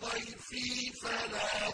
ضَيْفِي فَلَا